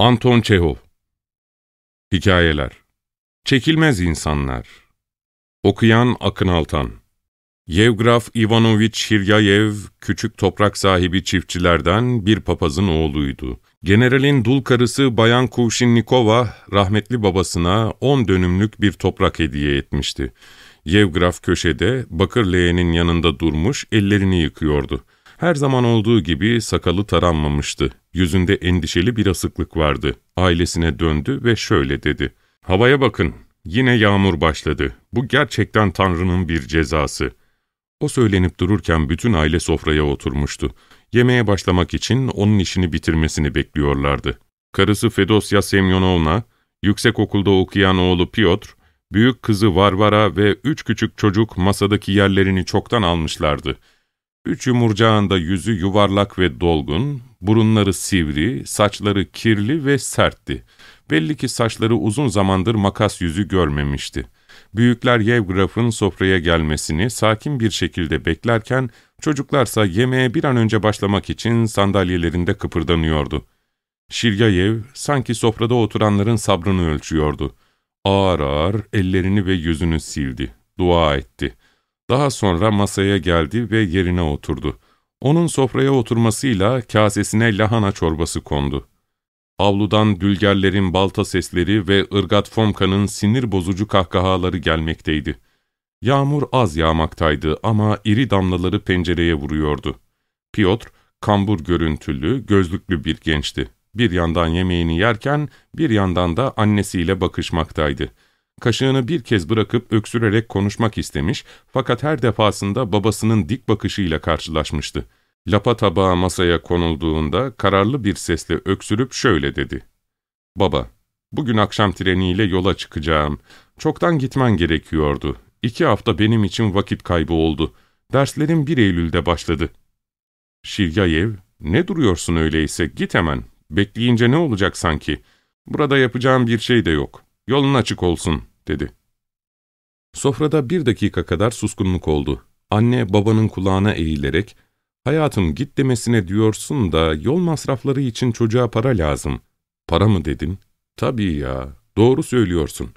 Anton Çehov Hikayeler Çekilmez İnsanlar Okuyan Akın Altan Yevgraf Ivanovich Hiryayev, küçük toprak sahibi çiftçilerden bir papazın oğluydu. Generalin dul karısı Bayan Kuvşinnikova, rahmetli babasına on dönümlük bir toprak hediye etmişti. Yevgraf köşede, bakır leğenin yanında durmuş, ellerini yıkıyordu. Her zaman olduğu gibi sakalı taranmamıştı. Yüzünde endişeli bir asıklık vardı. Ailesine döndü ve şöyle dedi. ''Havaya bakın, yine yağmur başladı. Bu gerçekten Tanrı'nın bir cezası.'' O söylenip dururken bütün aile sofraya oturmuştu. Yemeğe başlamak için onun işini bitirmesini bekliyorlardı. Karısı Fedosya Semyonovna, yüksekokulda okuyan oğlu Piotr, büyük kızı Varvara ve üç küçük çocuk masadaki yerlerini çoktan almışlardı. Üç yumurcağında yüzü yuvarlak ve dolgun, burunları sivri, saçları kirli ve sertti. Belli ki saçları uzun zamandır makas yüzü görmemişti. Büyükler Yevgraf'ın sofraya gelmesini sakin bir şekilde beklerken, çocuklarsa yemeğe bir an önce başlamak için sandalyelerinde kıpırdanıyordu. Şiryayev sanki sofrada oturanların sabrını ölçüyordu. Ağır ağır ellerini ve yüzünü sildi, dua etti. Daha sonra masaya geldi ve yerine oturdu. Onun sofraya oturmasıyla kasesine lahana çorbası kondu. Avludan dülgerlerin balta sesleri ve ırgat Fomka'nın sinir bozucu kahkahaları gelmekteydi. Yağmur az yağmaktaydı ama iri damlaları pencereye vuruyordu. Piotr, kambur görüntülü, gözlüklü bir gençti. Bir yandan yemeğini yerken bir yandan da annesiyle bakışmaktaydı. Kaşığını bir kez bırakıp öksürerek konuşmak istemiş fakat her defasında babasının dik bakışıyla karşılaşmıştı. Lapa tabağı masaya konulduğunda kararlı bir sesle öksürüp şöyle dedi. ''Baba, bugün akşam treniyle yola çıkacağım. Çoktan gitmen gerekiyordu. İki hafta benim için vakit kaybı oldu. Derslerim 1 Eylül'de başladı.'' Şiryayev, ''Ne duruyorsun öyleyse, git hemen. Bekleyince ne olacak sanki? Burada yapacağım bir şey de yok. Yolun açık olsun.'' Dedi. Sofrada bir dakika kadar suskunluk oldu. Anne babanın kulağına eğilerek, ''Hayatım git demesine diyorsun da yol masrafları için çocuğa para lazım.'' ''Para mı dedin?'' ''Tabii ya, doğru söylüyorsun.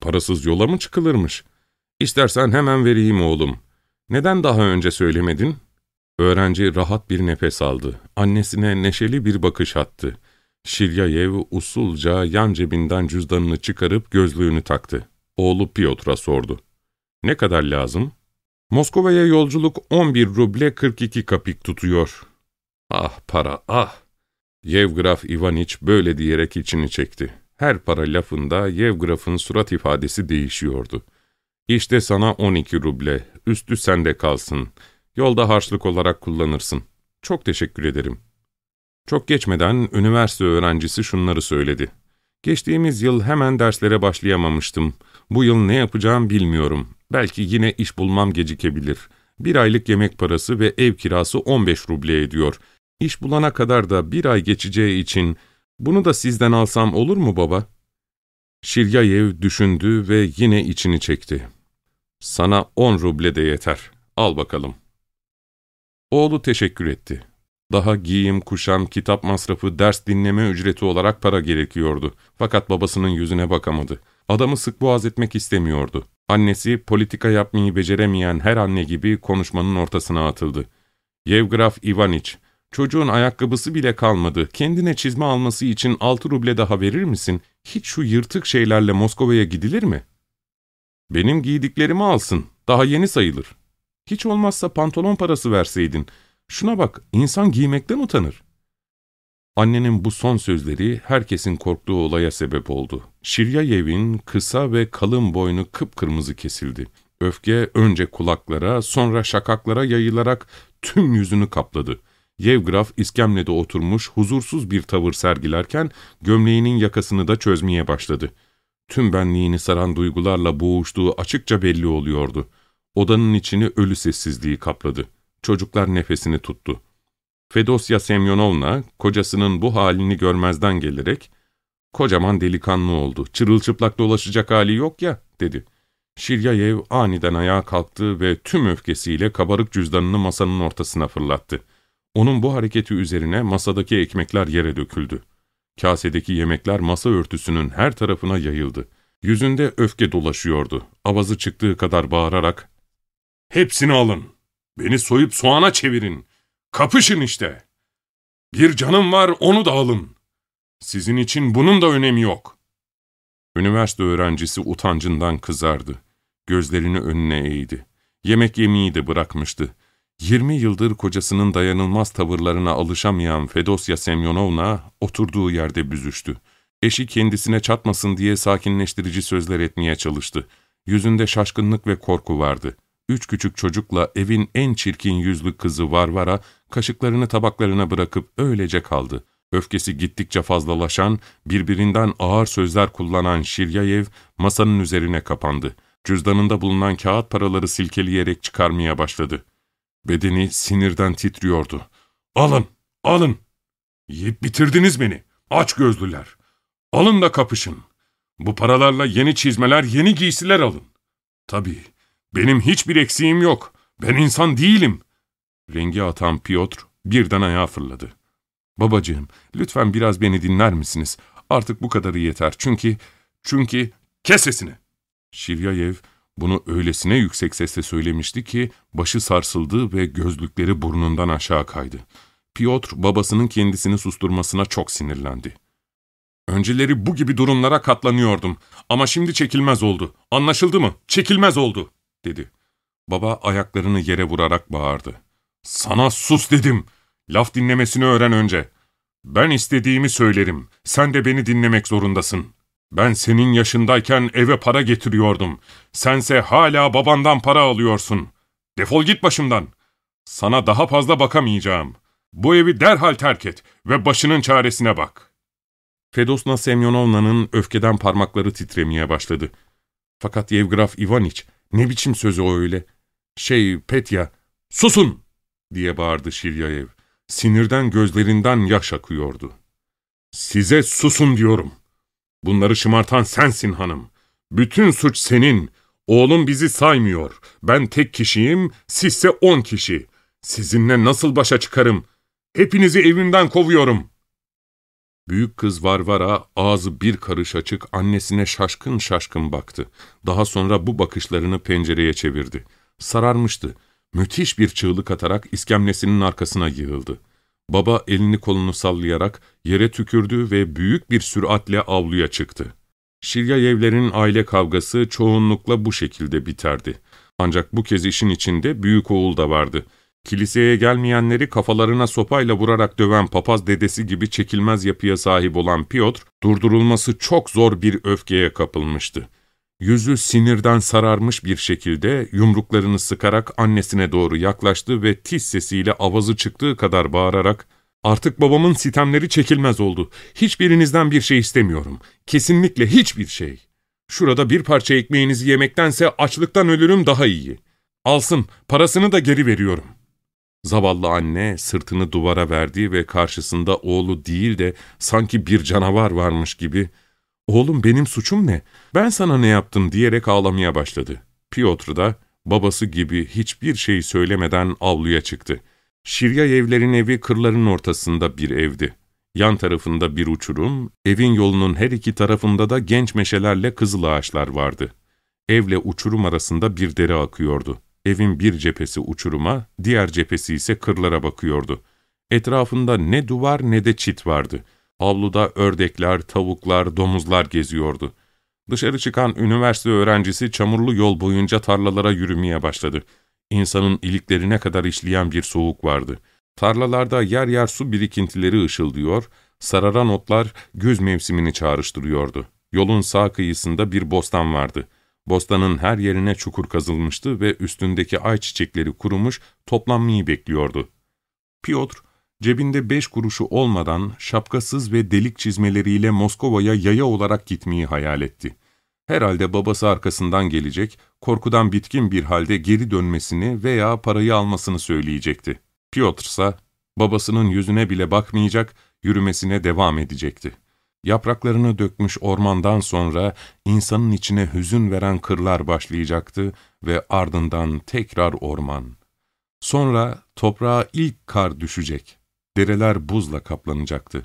Parasız yola mı çıkılırmış? İstersen hemen vereyim oğlum. Neden daha önce söylemedin?'' Öğrenci rahat bir nefes aldı. Annesine neşeli bir bakış attı. Şiryayev usulca yan cebinden cüzdanını çıkarıp gözlüğünü taktı. Oğlu Piotr'a sordu. ''Ne kadar lazım?'' ''Moskova'ya yolculuk 11 ruble 42 kapik tutuyor.'' ''Ah para, ah!'' Yevgraf Ivaniç böyle diyerek içini çekti. Her para lafında Yevgraf'ın surat ifadesi değişiyordu. ''İşte sana 12 ruble, üstü sende kalsın. Yolda harçlık olarak kullanırsın. Çok teşekkür ederim.'' Çok geçmeden üniversite öğrencisi şunları söyledi. Geçtiğimiz yıl hemen derslere başlayamamıştım. Bu yıl ne yapacağım bilmiyorum. Belki yine iş bulmam gecikebilir. Bir aylık yemek parası ve ev kirası 15 ruble ediyor. İş bulana kadar da bir ay geçeceği için bunu da sizden alsam olur mu baba? Şiryayev düşündü ve yine içini çekti. Sana 10 ruble de yeter. Al bakalım. Oğlu teşekkür etti. Daha giyim, kuşam, kitap masrafı, ders dinleme ücreti olarak para gerekiyordu. Fakat babasının yüzüne bakamadı. Adamı sık boğaz etmek istemiyordu. Annesi, politika yapmayı beceremeyen her anne gibi konuşmanın ortasına atıldı. Yevgraf Ivaniç, çocuğun ayakkabısı bile kalmadı. Kendine çizme alması için altı ruble daha verir misin? Hiç şu yırtık şeylerle Moskova'ya gidilir mi? Benim giydiklerimi alsın. Daha yeni sayılır. Hiç olmazsa pantolon parası verseydin. Şuna bak, insan giymekten utanır. Annenin bu son sözleri herkesin korktuğu olaya sebep oldu. Şiryayev'in kısa ve kalın boynu kıpkırmızı kesildi. Öfke önce kulaklara, sonra şakaklara yayılarak tüm yüzünü kapladı. Yevgraf iskemlede oturmuş huzursuz bir tavır sergilerken gömleğinin yakasını da çözmeye başladı. Tüm benliğini saran duygularla boğuştuğu açıkça belli oluyordu. Odanın içini ölü sessizliği kapladı. Çocuklar nefesini tuttu. Fedosya Semyonovna, kocasının bu halini görmezden gelerek, ''Kocaman delikanlı oldu, çırılçıplak dolaşacak hali yok ya.'' dedi. Şiryayev aniden ayağa kalktı ve tüm öfkesiyle kabarık cüzdanını masanın ortasına fırlattı. Onun bu hareketi üzerine masadaki ekmekler yere döküldü. Kasedeki yemekler masa örtüsünün her tarafına yayıldı. Yüzünde öfke dolaşıyordu. Avazı çıktığı kadar bağırarak, ''Hepsini alın! Beni soyup soğana çevirin! Kapışın işte! Bir canım var onu da alın! Sizin için bunun da önemi yok!'' Üniversite öğrencisi utancından kızardı. Gözlerini önüne eğdi. Yemek yemeyi de bırakmıştı. 20 yıldır kocasının dayanılmaz tavırlarına alışamayan Fedosya Semyonovna oturduğu yerde büzüştü. Eşi kendisine çatmasın diye sakinleştirici sözler etmeye çalıştı. Yüzünde şaşkınlık ve korku vardı. Üç küçük çocukla evin en çirkin yüzlü kızı Varvara, kaşıklarını tabaklarına bırakıp öylece kaldı. Öfkesi gittikçe fazlalaşan, birbirinden ağır sözler kullanan Şiryayev masanın üzerine kapandı. Cüzdanında bulunan kağıt paraları silkeleyerek çıkarmaya başladı. Bedeni sinirden titriyordu. ''Alın, alın! Yiyip bitirdiniz beni, aç gözlüler! Alın da kapışın! Bu paralarla yeni çizmeler, yeni giysiler alın! Tabii, benim hiçbir eksiğim yok, ben insan değilim!'' Rengi atan Piotr birden ayağa fırladı. ''Babacığım, lütfen biraz beni dinler misiniz? Artık bu kadarı yeter çünkü, çünkü...'' ''Kes sesini!'' Şiryayev bunu öylesine yüksek sesle söylemişti ki başı sarsıldı ve gözlükleri burnundan aşağı kaydı. Piotr babasının kendisini susturmasına çok sinirlendi. Önceleri bu gibi durumlara katlanıyordum ama şimdi çekilmez oldu. Anlaşıldı mı? Çekilmez oldu, dedi. Baba ayaklarını yere vurarak bağırdı. Sana sus dedim. Laf dinlemesini öğren önce. Ben istediğimi söylerim. Sen de beni dinlemek zorundasın. Ben senin yaşındayken eve para getiriyordum. Sense hala babandan para alıyorsun. Defol git başımdan. Sana daha fazla bakamayacağım. Bu evi derhal terk et ve başının çaresine bak.'' Fedosna Semyonovna'nın öfkeden parmakları titremeye başladı. Fakat Yevgraf Ivaniç, ne biçim sözü o öyle? Şey, Petya, susun! diye bağırdı Şiryayev. Sinirden gözlerinden yaş akıyordu. Size susun diyorum. Bunları şımartan sensin hanım. Bütün suç senin. Oğlum bizi saymıyor. Ben tek kişiyim, sizse on kişi. Sizinle nasıl başa çıkarım? Hepinizi evimden kovuyorum. Büyük kız Varvara ağzı bir karış açık annesine şaşkın şaşkın baktı. Daha sonra bu bakışlarını pencereye çevirdi. Sararmıştı. Müthiş bir çığlık atarak iskemlesinin arkasına yığıldı. Baba elini kolunu sallayarak yere tükürdü ve büyük bir süratle avluya çıktı. Şiryayevlerin aile kavgası çoğunlukla bu şekilde biterdi. Ancak bu kez işin içinde büyük oğul da vardı. Kiliseye gelmeyenleri kafalarına sopayla vurarak döven papaz dedesi gibi çekilmez yapıya sahip olan Piotr, durdurulması çok zor bir öfkeye kapılmıştı. Yüzü sinirden sararmış bir şekilde yumruklarını sıkarak annesine doğru yaklaştı ve tiz sesiyle avazı çıktığı kadar bağırarak ''Artık babamın sitemleri çekilmez oldu. Hiçbirinizden bir şey istemiyorum. Kesinlikle hiçbir şey. Şurada bir parça ekmeğinizi yemektense açlıktan ölürüm daha iyi. Alsın, parasını da geri veriyorum.'' Zavallı anne sırtını duvara verdi ve karşısında oğlu değil de sanki bir canavar varmış gibi ''Oğlum benim suçum ne? Ben sana ne yaptım?'' diyerek ağlamaya başladı. Piotr da babası gibi hiçbir şey söylemeden avluya çıktı. Şirya evlerin evi kırların ortasında bir evdi. Yan tarafında bir uçurum, evin yolunun her iki tarafında da genç meşelerle kızıl ağaçlar vardı. Evle uçurum arasında bir dere akıyordu. Evin bir cephesi uçuruma, diğer cephesi ise kırlara bakıyordu. Etrafında ne duvar ne de çit vardı. Avluda ördekler, tavuklar, domuzlar geziyordu. Dışarı çıkan üniversite öğrencisi çamurlu yol boyunca tarlalara yürümeye başladı. İnsanın iliklerine kadar işleyen bir soğuk vardı. Tarlalarda yer yer su birikintileri ışıldıyor, sararan otlar göz mevsimini çağrıştırıyordu. Yolun sağ kıyısında bir bostan vardı. Bostanın her yerine çukur kazılmıştı ve üstündeki ay çiçekleri kurumuş, toplanmayı bekliyordu. Piotr, cebinde beş kuruşu olmadan şapkasız ve delik çizmeleriyle Moskova'ya yaya olarak gitmeyi hayal etti. Herhalde babası arkasından gelecek, korkudan bitkin bir halde geri dönmesini veya parayı almasını söyleyecekti. Piotr ise babasının yüzüne bile bakmayacak, yürümesine devam edecekti. Yapraklarını dökmüş ormandan sonra insanın içine hüzün veren kırlar başlayacaktı ve ardından tekrar orman. Sonra toprağa ilk kar düşecek. Dereler buzla kaplanacaktı.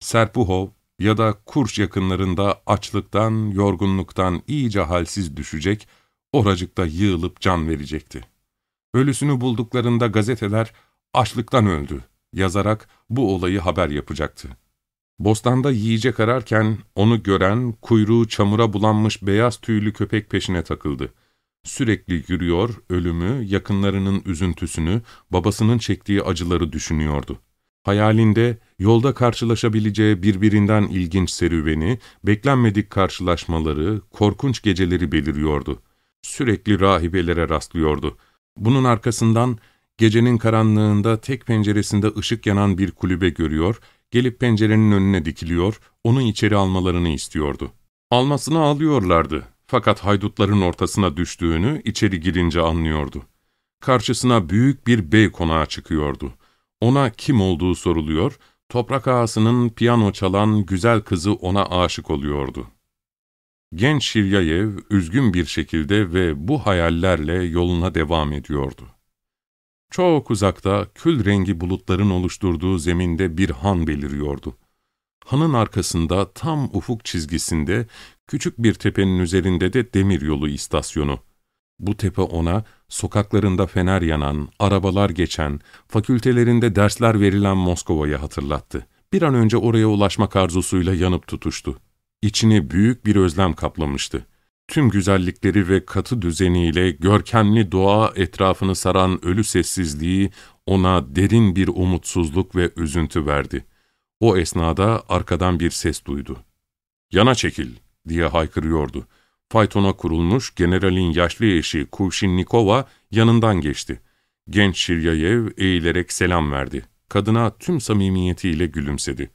Serpuhov, ya da Kurş yakınlarında açlıktan, yorgunluktan iyice halsiz düşecek, oracıkta yığılıp can verecekti. Ölüsünü bulduklarında gazeteler açlıktan öldü yazarak bu olayı haber yapacaktı. Bostanda yiyecek ararken onu gören, kuyruğu çamura bulanmış beyaz tüylü köpek peşine takıldı. Sürekli yürüyor, ölümü, yakınlarının üzüntüsünü, babasının çektiği acıları düşünüyordu. Hayalinde yolda karşılaşabileceği birbirinden ilginç serüveni, beklenmedik karşılaşmaları, korkunç geceleri beliriyordu. Sürekli rahibelere rastlıyordu. Bunun arkasından gecenin karanlığında tek penceresinde ışık yanan bir kulübe görüyor, gelip pencerenin önüne dikiliyor, onu içeri almalarını istiyordu. Almasını alıyorlardı fakat haydutların ortasına düştüğünü içeri girince anlıyordu. Karşısına büyük bir bey konağı çıkıyordu. Ona kim olduğu soruluyor, toprak ağasının piyano çalan güzel kızı ona aşık oluyordu. Genç Şiryayev üzgün bir şekilde ve bu hayallerle yoluna devam ediyordu. Çok uzakta kül rengi bulutların oluşturduğu zeminde bir han beliriyordu. Hanın arkasında tam ufuk çizgisinde küçük bir tepenin üzerinde de demiryolu istasyonu. Bu tepe ona sokaklarında fener yanan, arabalar geçen, fakültelerinde dersler verilen Moskova'yı hatırlattı. Bir an önce oraya ulaşmak arzusuyla yanıp tutuştu. İçini büyük bir özlem kaplamıştı. Tüm güzellikleri ve katı düzeniyle görkemli doğa etrafını saran ölü sessizliği ona derin bir umutsuzluk ve üzüntü verdi. O esnada arkadan bir ses duydu. ''Yana çekil!'' diye haykırıyordu. Faytona kurulmuş generalin yaşlı eşi Kuvşinnikova yanından geçti. Genç Şiryayev eğilerek selam verdi. Kadına tüm samimiyetiyle gülümsedi.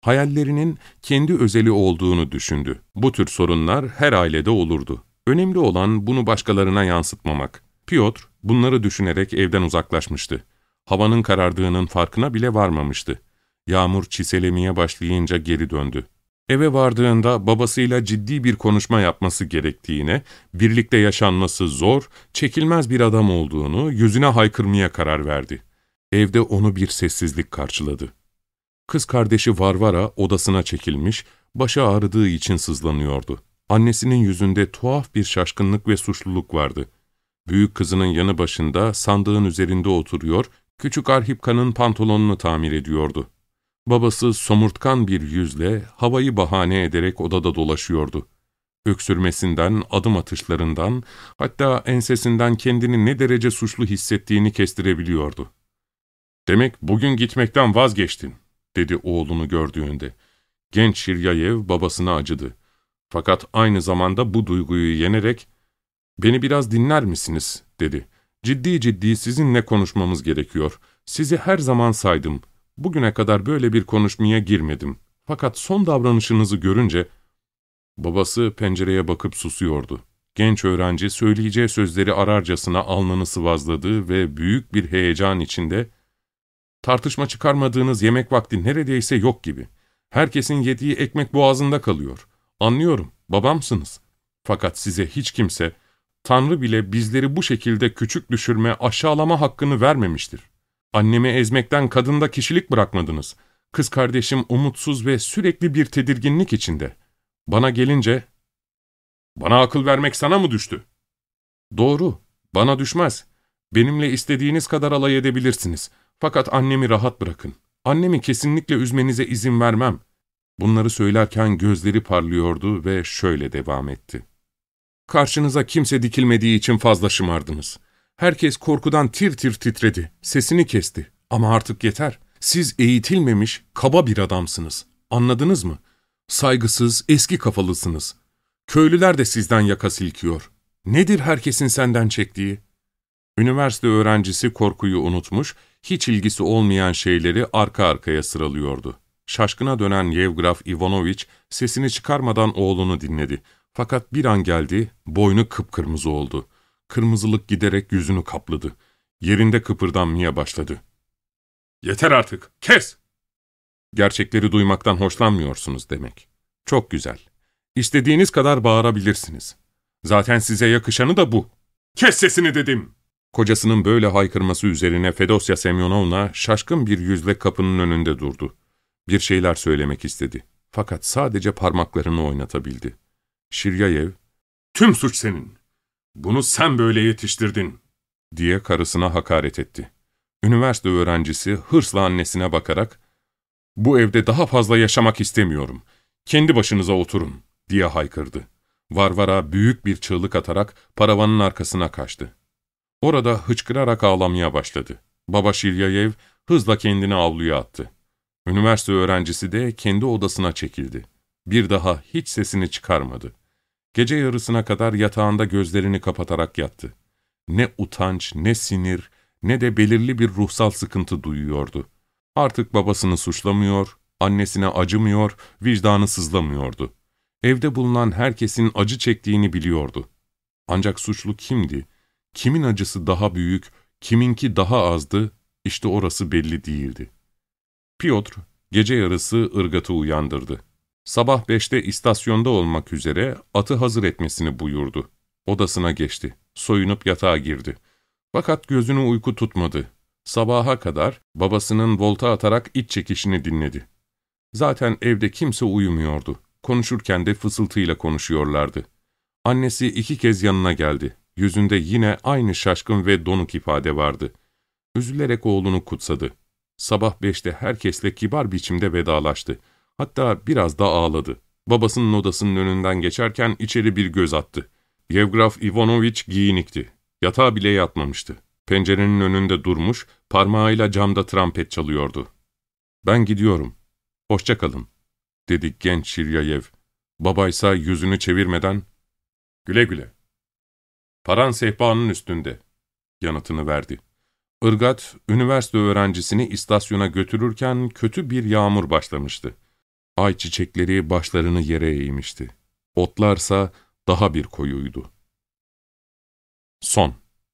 Hayallerinin kendi özeli olduğunu düşündü. Bu tür sorunlar her ailede olurdu. Önemli olan bunu başkalarına yansıtmamak. Piotr bunları düşünerek evden uzaklaşmıştı. Havanın karardığının farkına bile varmamıştı. Yağmur çiselemeye başlayınca geri döndü. Eve vardığında babasıyla ciddi bir konuşma yapması gerektiğine, birlikte yaşanması zor, çekilmez bir adam olduğunu yüzüne haykırmaya karar verdi. Evde onu bir sessizlik karşıladı. Kız kardeşi Varvara odasına çekilmiş, başı ağrıdığı için sızlanıyordu. Annesinin yüzünde tuhaf bir şaşkınlık ve suçluluk vardı. Büyük kızının yanı başında sandığın üzerinde oturuyor, küçük Arhipka'nın pantolonunu tamir ediyordu. Babası somurtkan bir yüzle havayı bahane ederek odada dolaşıyordu. Öksürmesinden, adım atışlarından, hatta ensesinden kendini ne derece suçlu hissettiğini kestirebiliyordu. ''Demek bugün gitmekten vazgeçtin.'' Dedi oğlunu gördüğünde. Genç Şiryayev babasına acıdı. Fakat aynı zamanda bu duyguyu yenerek, ''Beni biraz dinler misiniz?'' dedi. ''Ciddi ciddi sizinle konuşmamız gerekiyor. Sizi her zaman saydım. Bugüne kadar böyle bir konuşmaya girmedim. Fakat son davranışınızı görünce...'' Babası pencereye bakıp susuyordu. Genç öğrenci söyleyeceği sözleri ararcasına alnını sıvazladı ve büyük bir heyecan içinde Tartışma çıkarmadığınız yemek vakti neredeyse yok gibi. Herkesin yediği ekmek boğazında kalıyor. Anlıyorum, babamsınız. Fakat size hiç kimse, Tanrı bile bizleri bu şekilde küçük düşürme, aşağılama hakkını vermemiştir. Annemi ezmekten kadında kişilik bırakmadınız. Kız kardeşim umutsuz ve sürekli bir tedirginlik içinde. Bana gelince, bana akıl vermek sana mı düştü? Doğru, bana düşmez. Benimle istediğiniz kadar alay edebilirsiniz. Fakat annemi rahat bırakın. Annemi kesinlikle üzmenize izin vermem. Bunları söylerken gözleri parlıyordu ve şöyle devam etti. Karşınıza kimse dikilmediği için fazla şımardınız. Herkes korkudan tir tir titredi, sesini kesti. Ama artık yeter. Siz eğitilmemiş, kaba bir adamsınız. Anladınız mı? Saygısız, eski kafalısınız. Köylüler de sizden yaka silkiyor. Nedir herkesin senden çektiği? Üniversite öğrencisi korkuyu unutmuş, hiç ilgisi olmayan şeyleri arka arkaya sıralıyordu. Şaşkına dönen Yevgraf Ivanoviç sesini çıkarmadan oğlunu dinledi. Fakat bir an geldi, boynu kıpkırmızı oldu. Kırmızılık giderek yüzünü kapladı. Yerinde kıpırdanmaya başladı. ''Yeter artık, kes!'' Gerçekleri duymaktan hoşlanmıyorsunuz demek. Çok güzel. İstediğiniz kadar bağırabilirsiniz. Zaten size yakışanı da bu. Kes sesini dedim! Kocasının böyle haykırması üzerine Fedosya Semyonovna şaşkın bir yüzle kapının önünde durdu. Bir şeyler söylemek istedi. Fakat sadece parmaklarını oynatabildi. Şiryayev, ''Tüm suç senin. Bunu sen böyle yetiştirdin.'' diye karısına hakaret etti. Üniversite öğrencisi hırsla annesine bakarak, ''Bu evde daha fazla yaşamak istemiyorum. Kendi başınıza oturun.'' diye haykırdı. Varvara büyük bir çığlık atarak paravanın arkasına kaçtı. Orada hıçkırarak ağlamaya başladı. Baba Şiryayev hızla kendini avluya attı. Üniversite öğrencisi de kendi odasına çekildi. Bir daha hiç sesini çıkarmadı. Gece yarısına kadar yatağında gözlerini kapatarak yattı. Ne utanç, ne sinir, ne de belirli bir ruhsal sıkıntı duyuyordu. Artık babasını suçlamıyor, annesine acımıyor, vicdanı sızlamıyordu. Evde bulunan herkesin acı çektiğini biliyordu. Ancak suçlu kimdi? Kimin acısı daha büyük, kiminki daha azdı, işte orası belli değildi. Piotr, gece yarısı ırgatı uyandırdı. Sabah beşte istasyonda olmak üzere atı hazır etmesini buyurdu. Odasına geçti. Soyunup yatağa girdi. Fakat gözünü uyku tutmadı. Sabaha kadar babasının volta atarak iç çekişini dinledi. Zaten evde kimse uyumuyordu. Konuşurken de fısıltıyla konuşuyorlardı. Annesi iki kez yanına geldi. Yüzünde yine aynı şaşkın ve donuk ifade vardı. Üzülerek oğlunu kutsadı. Sabah beşte herkesle kibar biçimde vedalaştı. Hatta biraz da ağladı. Babasının odasının önünden geçerken içeri bir göz attı. Yevgraf Ivanovich giyinikti. Yatağa bile yatmamıştı. Pencerenin önünde durmuş, parmağıyla camda trampet çalıyordu. ''Ben gidiyorum. Hoşça kalın.'' dedi genç Şiryayev. Babaysa yüzünü çevirmeden, ''Güle güle.'' ''Paran sehpanın üstünde.'' yanıtını verdi. Irgat, üniversite öğrencisini istasyona götürürken kötü bir yağmur başlamıştı. Ay çiçekleri başlarını yere eğmişti. Otlarsa daha bir koyuydu. Son